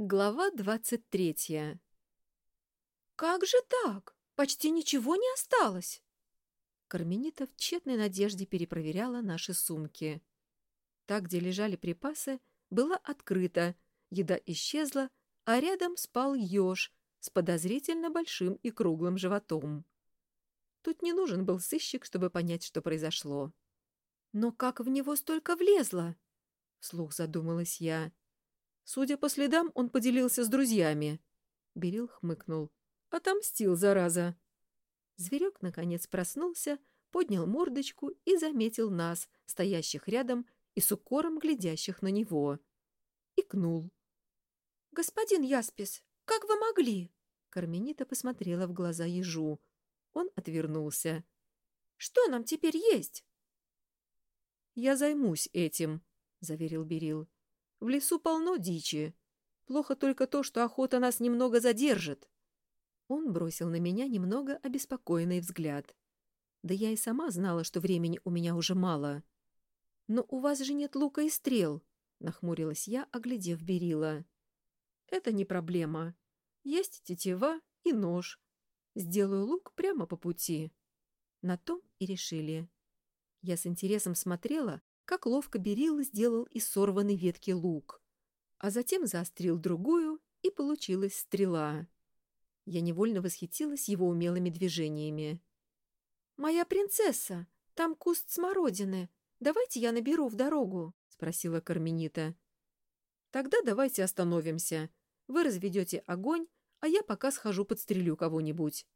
Глава двадцать третья. «Как же так? Почти ничего не осталось!» Карменита в тщетной надежде перепроверяла наши сумки. Та, где лежали припасы, была открыта, еда исчезла, а рядом спал еж с подозрительно большим и круглым животом. Тут не нужен был сыщик, чтобы понять, что произошло. «Но как в него столько влезло?» — вслух задумалась я. Судя по следам, он поделился с друзьями. Берил хмыкнул. Отомстил, зараза. Зверек, наконец, проснулся, поднял мордочку и заметил нас, стоящих рядом и с укором глядящих на него. Икнул. — Господин Яспис, как вы могли? Карменита посмотрела в глаза ежу. Он отвернулся. — Что нам теперь есть? — Я займусь этим, — заверил Берил. В лесу полно дичи. Плохо только то, что охота нас немного задержит. Он бросил на меня немного обеспокоенный взгляд. Да я и сама знала, что времени у меня уже мало. «Но у вас же нет лука и стрел», — нахмурилась я, оглядев Берила. «Это не проблема. Есть тетива и нож. Сделаю лук прямо по пути». На том и решили. Я с интересом смотрела, как ловко Берил сделал из сорванной ветки лук, а затем заострил другую, и получилась стрела. Я невольно восхитилась его умелыми движениями. «Моя принцесса, там куст смородины. Давайте я наберу в дорогу», — спросила Карменита. «Тогда давайте остановимся. Вы разведете огонь, а я пока схожу подстрелю кого-нибудь».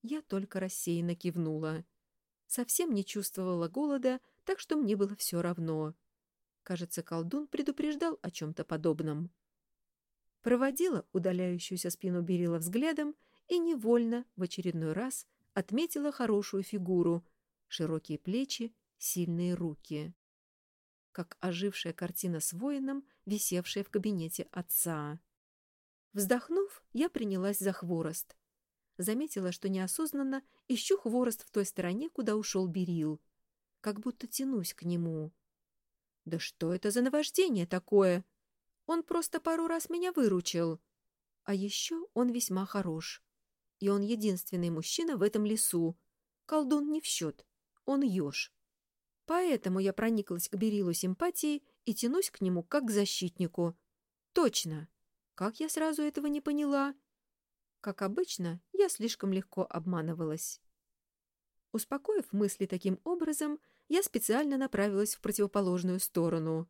Я только рассеянно кивнула. Совсем не чувствовала голода, — так что мне было все равно. Кажется, колдун предупреждал о чем-то подобном. Проводила удаляющуюся спину Берила взглядом и невольно в очередной раз отметила хорошую фигуру, широкие плечи, сильные руки. Как ожившая картина с воином, висевшая в кабинете отца. Вздохнув, я принялась за хворост. Заметила, что неосознанно ищу хворост в той стороне, куда ушел Берил — как будто тянусь к нему. Да что это за наваждение такое? Он просто пару раз меня выручил. А еще он весьма хорош. И он единственный мужчина в этом лесу. Колдун не в счет. Он еж. Поэтому я прониклась к Берилу симпатией и тянусь к нему как к защитнику. Точно. Как я сразу этого не поняла? Как обычно, я слишком легко обманывалась. Успокоив мысли таким образом, я специально направилась в противоположную сторону.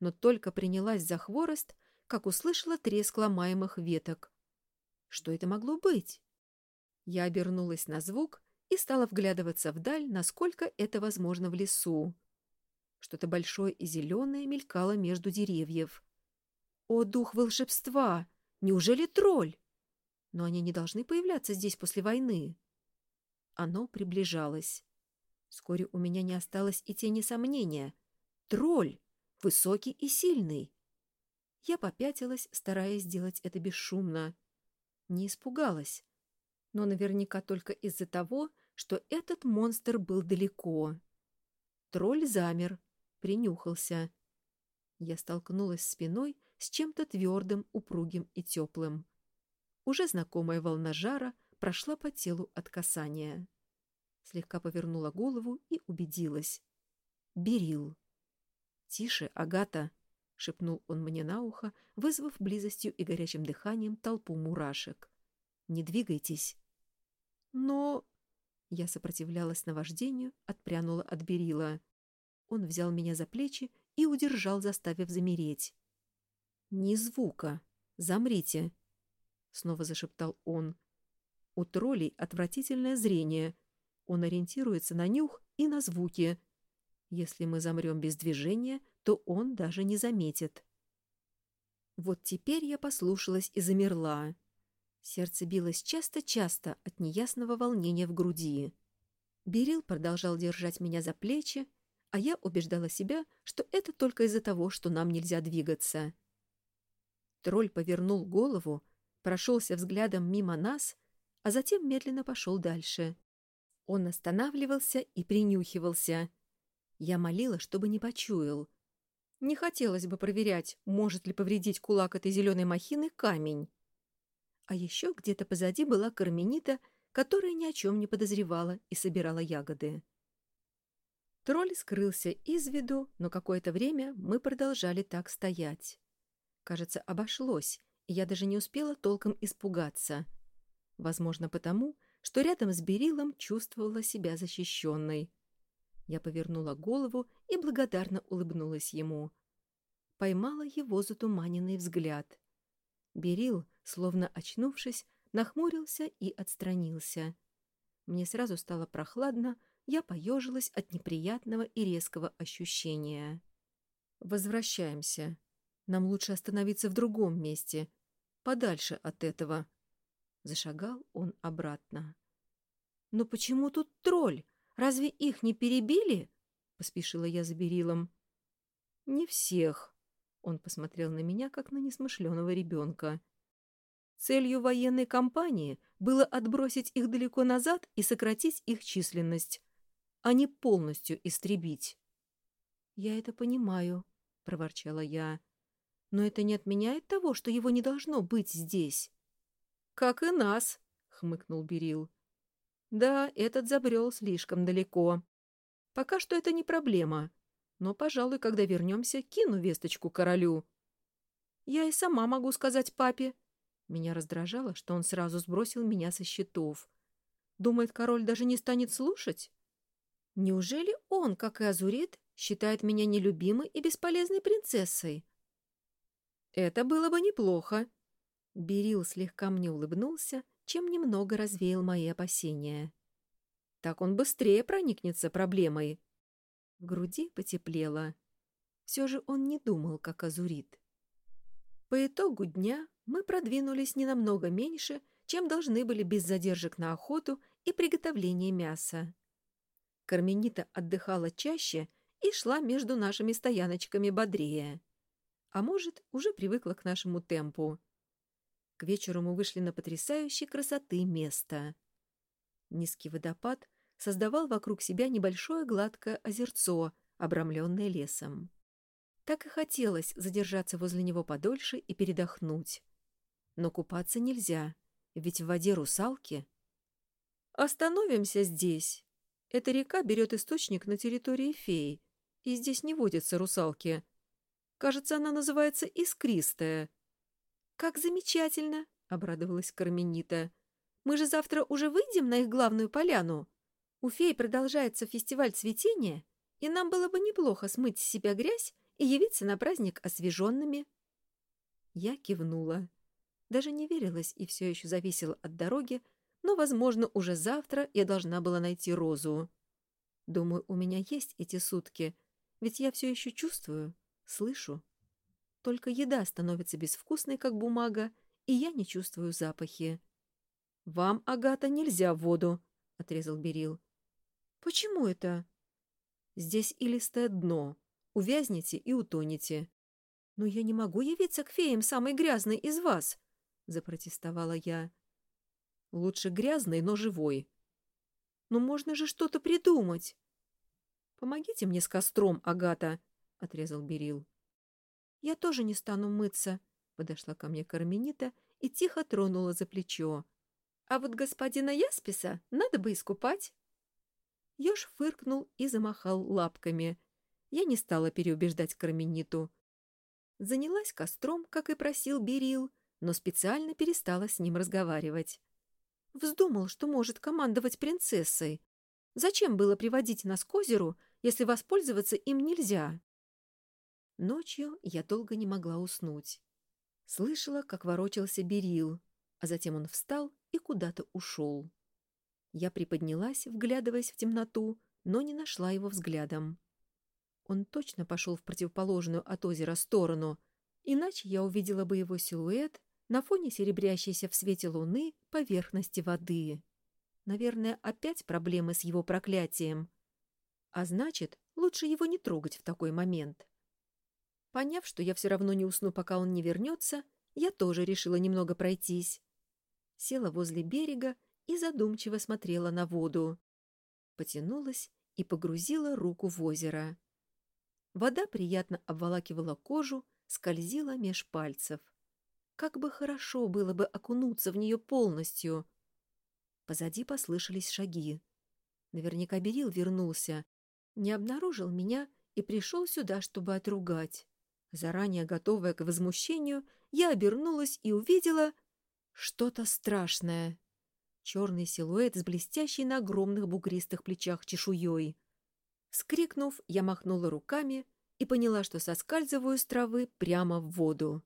Но только принялась за хворост, как услышала треск ломаемых веток. Что это могло быть? Я обернулась на звук и стала вглядываться вдаль, насколько это возможно в лесу. Что-то большое и зеленое мелькало между деревьев. О, дух волшебства! Неужели тролль? Но они не должны появляться здесь после войны. Оно приближалось. Вскоре у меня не осталось и тени сомнения. Тролль! Высокий и сильный! Я попятилась, стараясь сделать это бесшумно. Не испугалась. Но наверняка только из-за того, что этот монстр был далеко. Тролль замер, принюхался. Я столкнулась спиной с чем-то твердым, упругим и теплым. Уже знакомая волна жара прошла по телу от касания слегка повернула голову и убедилась. «Берил». «Тише, Агата», — шепнул он мне на ухо, вызвав близостью и горячим дыханием толпу мурашек. «Не двигайтесь». «Но...» Я сопротивлялась наваждению, отпрянула от Берила. Он взял меня за плечи и удержал, заставив замереть. «Ни звука. Замрите!» — снова зашептал он. «У троллей отвратительное зрение, он ориентируется на нюх и на звуки. Если мы замрем без движения, то он даже не заметит. Вот теперь я послушалась и замерла. Сердце билось часто-часто от неясного волнения в груди. Берил продолжал держать меня за плечи, а я убеждала себя, что это только из-за того, что нам нельзя двигаться. Тролль повернул голову, прошелся взглядом мимо нас, а затем медленно пошел дальше. Он останавливался и принюхивался. Я молила, чтобы не почуял. Не хотелось бы проверять, может ли повредить кулак этой зеленой махины камень. А еще где-то позади была карменита, которая ни о чем не подозревала и собирала ягоды. Тролль скрылся из виду, но какое-то время мы продолжали так стоять. Кажется, обошлось, и я даже не успела толком испугаться. Возможно, потому, что рядом с Берилом чувствовала себя защищенной. Я повернула голову и благодарно улыбнулась ему. Поймала его затуманенный взгляд. Берил, словно очнувшись, нахмурился и отстранился. Мне сразу стало прохладно, я поежилась от неприятного и резкого ощущения. «Возвращаемся. Нам лучше остановиться в другом месте, подальше от этого». Зашагал он обратно. «Но почему тут тролль? Разве их не перебили?» — поспешила я за Берилом. «Не всех», — он посмотрел на меня, как на несмышленого ребенка. Целью военной кампании было отбросить их далеко назад и сократить их численность а не полностью истребить. «Я это понимаю», — проворчала я. «Но это не отменяет того, что его не должно быть здесь». «Как и нас», — хмыкнул Берил. «Да, этот забрел слишком далеко. Пока что это не проблема. Но, пожалуй, когда вернемся, кину весточку королю». «Я и сама могу сказать папе». Меня раздражало, что он сразу сбросил меня со счетов. Думает, король даже не станет слушать? Неужели он, как и Азурит, считает меня нелюбимой и бесполезной принцессой? Это было бы неплохо. Берил слегка мне улыбнулся, чем немного развеял мои опасения. Так он быстрее проникнется проблемой. В груди потеплело. Все же он не думал, как Азурит. По итогу дня мы продвинулись не намного меньше, чем должны были без задержек на охоту и приготовление мяса. Карменита отдыхала чаще и шла между нашими стояночками бодрее. А может, уже привыкла к нашему темпу. К вечеру мы вышли на потрясающей красоты место. Низкий водопад создавал вокруг себя небольшое гладкое озерцо, обрамленное лесом. Так и хотелось задержаться возле него подольше и передохнуть. Но купаться нельзя, ведь в воде русалки. «Остановимся здесь», эта река берет источник на территории феи, и здесь не водятся русалки. Кажется, она называется Искристая. «Как замечательно!» — обрадовалась Карменита. «Мы же завтра уже выйдем на их главную поляну. У феи продолжается фестиваль цветения, и нам было бы неплохо смыть с себя грязь и явиться на праздник освеженными». Я кивнула. Даже не верилась и все еще зависела от дороги, но, возможно, уже завтра я должна была найти Розу. Думаю, у меня есть эти сутки, ведь я все еще чувствую, слышу. Только еда становится безвкусной, как бумага, и я не чувствую запахи. — Вам, Агата, нельзя в воду, — отрезал Берил. — Почему это? — Здесь илистое дно. Увязнете и утонете. — Но я не могу явиться к феям самой грязной из вас, — запротестовала я. Лучше грязный, но живой. Но можно же что-то придумать. Помогите мне с костром, Агата, — отрезал Берил. Я тоже не стану мыться, — подошла ко мне Карменита и тихо тронула за плечо. А вот господина Ясписа надо бы искупать. Ёж фыркнул и замахал лапками. Я не стала переубеждать Кармениту. Занялась костром, как и просил Берил, но специально перестала с ним разговаривать. Вздумал, что может командовать принцессой. Зачем было приводить нас к озеру, если воспользоваться им нельзя? Ночью я долго не могла уснуть. Слышала, как ворочался Берил, а затем он встал и куда-то ушел. Я приподнялась, вглядываясь в темноту, но не нашла его взглядом. Он точно пошел в противоположную от озера сторону, иначе я увидела бы его силуэт на фоне серебрящейся в свете луны поверхности воды. Наверное, опять проблемы с его проклятием. А значит, лучше его не трогать в такой момент. Поняв, что я все равно не усну, пока он не вернется, я тоже решила немного пройтись. Села возле берега и задумчиво смотрела на воду. Потянулась и погрузила руку в озеро. Вода приятно обволакивала кожу, скользила меж пальцев. Как бы хорошо было бы окунуться в нее полностью. Позади послышались шаги. Наверняка Берил вернулся, не обнаружил меня и пришел сюда, чтобы отругать. Заранее готовая к возмущению, я обернулась и увидела что-то страшное. Черный силуэт с блестящей на огромных бугристых плечах чешуей. Скрикнув, я махнула руками и поняла, что соскальзываю с травы прямо в воду.